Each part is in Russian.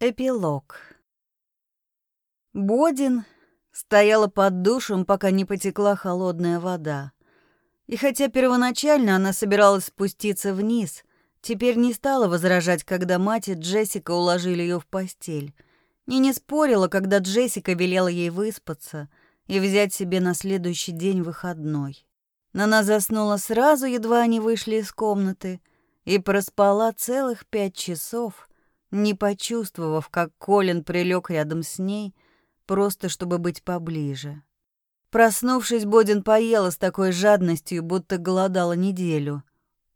Эпилог. Бодин стояла под душем, пока не потекла холодная вода. И хотя первоначально она собиралась спуститься вниз, теперь не стала возражать, когда мать и Джессика уложили ее в постель. И не спорила, когда Джессика велела ей выспаться и взять себе на следующий день выходной. Она заснула сразу, едва они вышли из комнаты, и проспала целых пять часов — не почувствовав, как Колин прилег рядом с ней, просто чтобы быть поближе. Проснувшись, Бодин поела с такой жадностью, будто голодала неделю.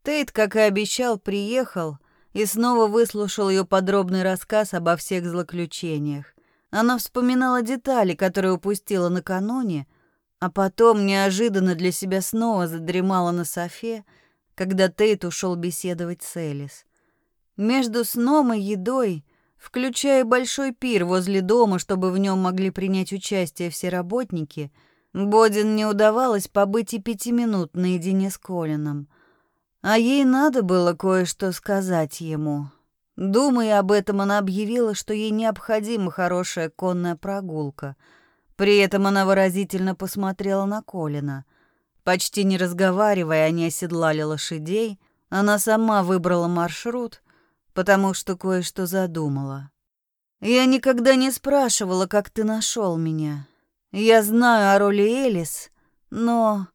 Тейт, как и обещал, приехал и снова выслушал ее подробный рассказ обо всех злоключениях. Она вспоминала детали, которые упустила накануне, а потом неожиданно для себя снова задремала на софе, когда Тейт ушел беседовать с Элис. Между сном и едой, включая большой пир возле дома, чтобы в нем могли принять участие все работники, Бодин не удавалось побыть и пяти минут наедине с Колином. А ей надо было кое-что сказать ему. Думая об этом, она объявила, что ей необходима хорошая конная прогулка. При этом она выразительно посмотрела на Колина. Почти не разговаривая, они оседлали лошадей. Она сама выбрала маршрут, потому что кое-что задумала. Я никогда не спрашивала, как ты нашел меня. Я знаю о роли Элис, но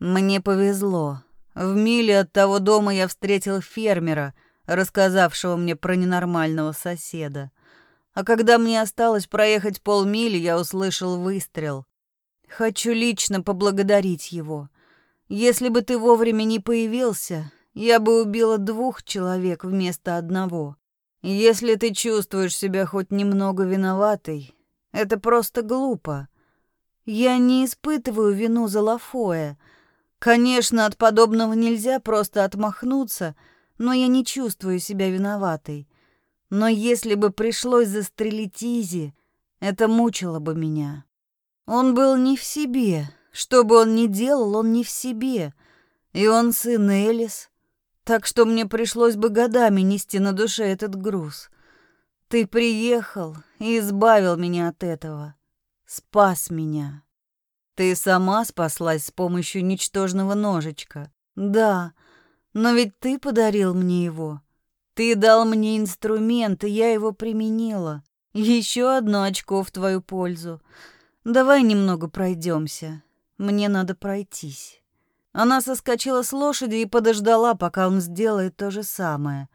мне повезло. В миле от того дома я встретил фермера, рассказавшего мне про ненормального соседа. А когда мне осталось проехать полмили, я услышал выстрел. Хочу лично поблагодарить его. Если бы ты вовремя не появился, я бы убила двух человек вместо одного. Если ты чувствуешь себя хоть немного виноватой, это просто глупо. Я не испытываю вину за Лафоя. Конечно, от подобного нельзя просто отмахнуться, но я не чувствую себя виноватой. Но если бы пришлось застрелить Изи, это мучило бы меня. Он был не в себе. Что бы он ни делал, он не в себе. И он сын Элис, так что мне пришлось бы годами нести на душе этот груз. Ты приехал и избавил меня от этого. Спас меня. Ты сама спаслась с помощью ничтожного ножичка. Да, но ведь ты подарил мне его. Ты дал мне инструмент, и я его применила. Еще одно очко в твою пользу. Давай немного пройдемся. Мне надо пройтись. Она соскочила с лошади и подождала, пока он сделает то же самое.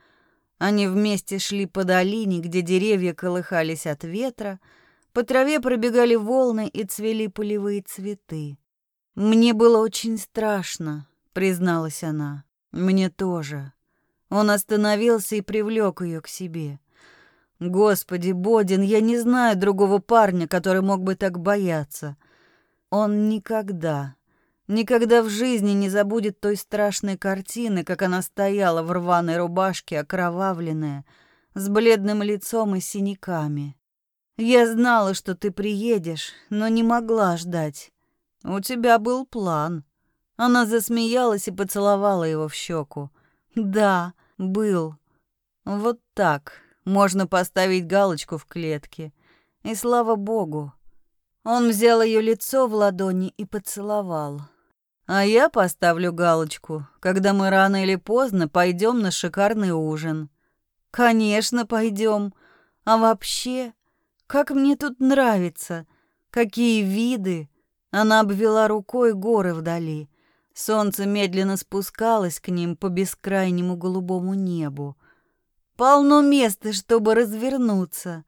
Они вместе шли по долине, где деревья колыхались от ветра, по траве пробегали волны и цвели полевые цветы. «Мне было очень страшно», — призналась она. «Мне тоже». Он остановился и привлек ее к себе. «Господи, Бодин, я не знаю другого парня, который мог бы так бояться». Он никогда, Никогда в жизни не забудет той страшной картины, как она стояла в рваной рубашке, окровавленная, с бледным лицом и синяками. Я знала, что ты приедешь, но не могла ждать. У тебя был план. Она засмеялась и поцеловала его в щеку. Да, был. Вот так. Можно поставить галочку в клетке. И слава богу. Он взял ее лицо в ладони и поцеловал. А я поставлю галочку, когда мы рано или поздно пойдем на шикарный ужин. Конечно, пойдем. А вообще, как мне тут нравится. Какие виды. Она обвела рукой горы вдали. Солнце медленно спускалось к ним по бескрайнему голубому небу. Полно места, чтобы развернуться.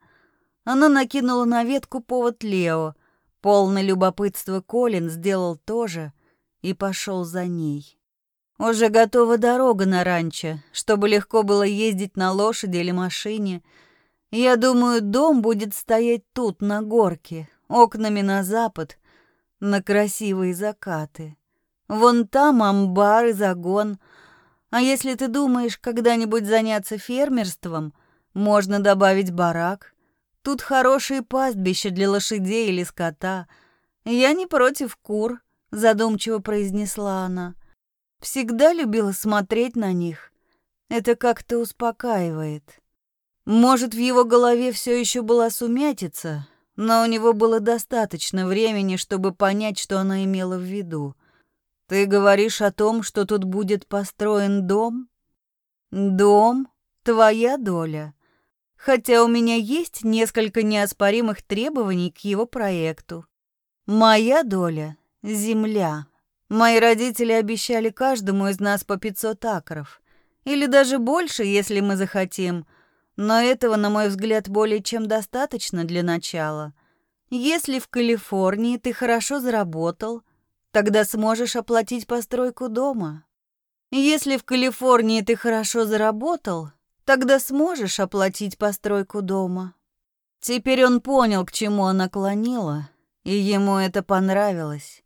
Она накинула на ветку повод Лео. Полный любопытства Колин сделал то же — и пошел за ней. Уже готова дорога на ранчо, чтобы легко было ездить на лошади или машине. Я думаю, дом будет стоять тут, на горке, окнами на запад, на красивые закаты. Вон там амбар и загон. А если ты думаешь когда-нибудь заняться фермерством, можно добавить барак. Тут хорошие пастбища для лошадей или скота. Я не против кур задумчиво произнесла она. Всегда любила смотреть на них. Это как-то успокаивает. Может, в его голове все еще была сумятица, но у него было достаточно времени, чтобы понять, что она имела в виду. Ты говоришь о том, что тут будет построен дом? Дом — твоя доля. Хотя у меня есть несколько неоспоримых требований к его проекту. Моя доля — земля. Мои родители обещали каждому из нас по 500 акров. Или даже больше, если мы захотим. Но этого, на мой взгляд, более чем достаточно для начала. Если в Калифорнии ты хорошо заработал, тогда сможешь оплатить постройку дома. Если в Калифорнии ты хорошо заработал, тогда сможешь оплатить постройку дома. Теперь он понял, к чему она клонила, и ему это понравилось.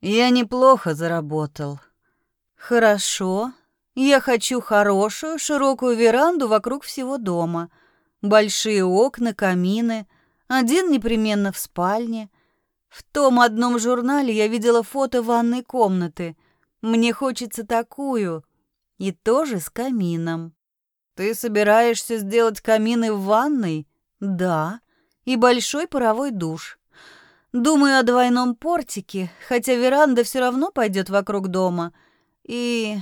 Я неплохо заработал. Хорошо. Я хочу хорошую, широкую веранду вокруг всего дома. Большие окна, камины, один непременно в спальне. В том одном журнале я видела фото ванной комнаты. Мне хочется такую. И тоже с камином. Ты собираешься сделать камины в ванной? Да. И большой паровой душ. Думаю о двойном портике, хотя веранда все равно пойдет вокруг дома. И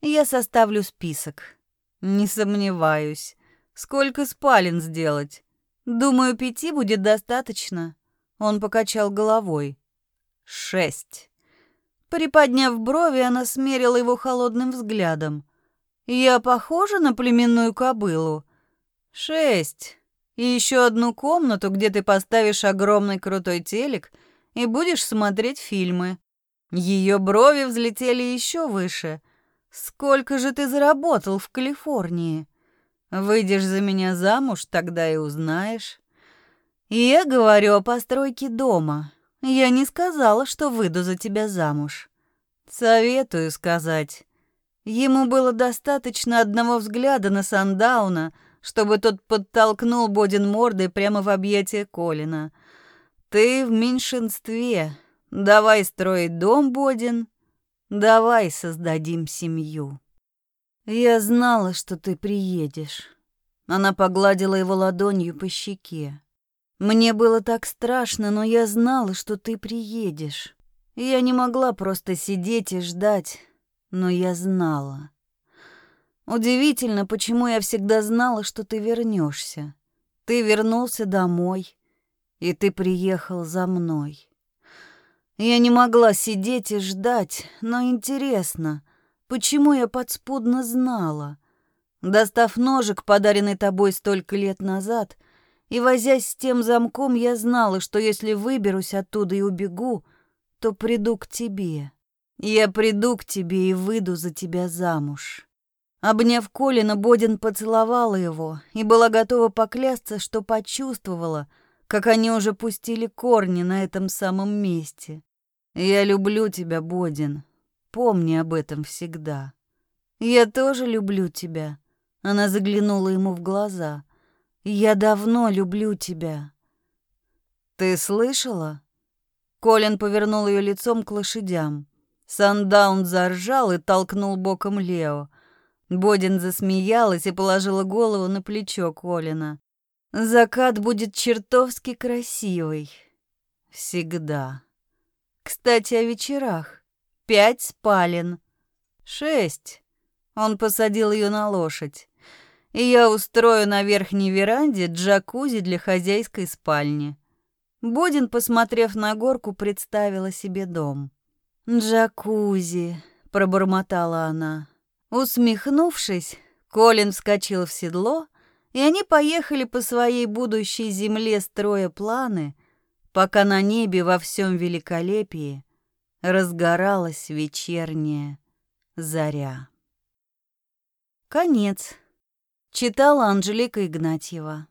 я составлю список. Не сомневаюсь. Сколько спален сделать? Думаю, пяти будет достаточно. Он покачал головой. Шесть. Приподняв брови, она смерила его холодным взглядом. Я похожа на племенную кобылу? Шесть и еще одну комнату, где ты поставишь огромный крутой телек и будешь смотреть фильмы. Ее брови взлетели еще выше. Сколько же ты заработал в Калифорнии? Выйдешь за меня замуж, тогда и узнаешь. Я говорю о постройке дома. Я не сказала, что выйду за тебя замуж. Советую сказать. Ему было достаточно одного взгляда на Сандауна — чтобы тот подтолкнул Бодин мордой прямо в объятия Колина. «Ты в меньшинстве. Давай строить дом, Бодин. Давай создадим семью». «Я знала, что ты приедешь». Она погладила его ладонью по щеке. «Мне было так страшно, но я знала, что ты приедешь. Я не могла просто сидеть и ждать, но я знала». Удивительно, почему я всегда знала, что ты вернешься. Ты вернулся домой, и ты приехал за мной. Я не могла сидеть и ждать, но интересно, почему я подспудно знала? Достав ножик, подаренный тобой столько лет назад, и возясь с тем замком, я знала, что если выберусь оттуда и убегу, то приду к тебе. Я приду к тебе и выйду за тебя замуж. Обняв Колина, Бодин поцеловала его и была готова поклясться, что почувствовала, как они уже пустили корни на этом самом месте. «Я люблю тебя, Бодин. Помни об этом всегда». «Я тоже люблю тебя», — она заглянула ему в глаза. «Я давно люблю тебя». «Ты слышала?» Колин повернул ее лицом к лошадям. Сандаун заржал и толкнул боком Лео — Бодин засмеялась и положила голову на плечо Колина. Закат будет чертовски красивый. Всегда. Кстати, о вечерах. Пять спален. Шесть. Он посадил ее на лошадь. И я устрою на верхней веранде джакузи для хозяйской спальни. Бодин, посмотрев на горку, представила себе дом. «Джакузи», — пробормотала она. Усмехнувшись, Колин вскочил в седло, и они поехали по своей будущей земле, строя планы, пока на небе во всем великолепии разгоралась вечерняя заря. Конец. Читала Анжелика Игнатьева.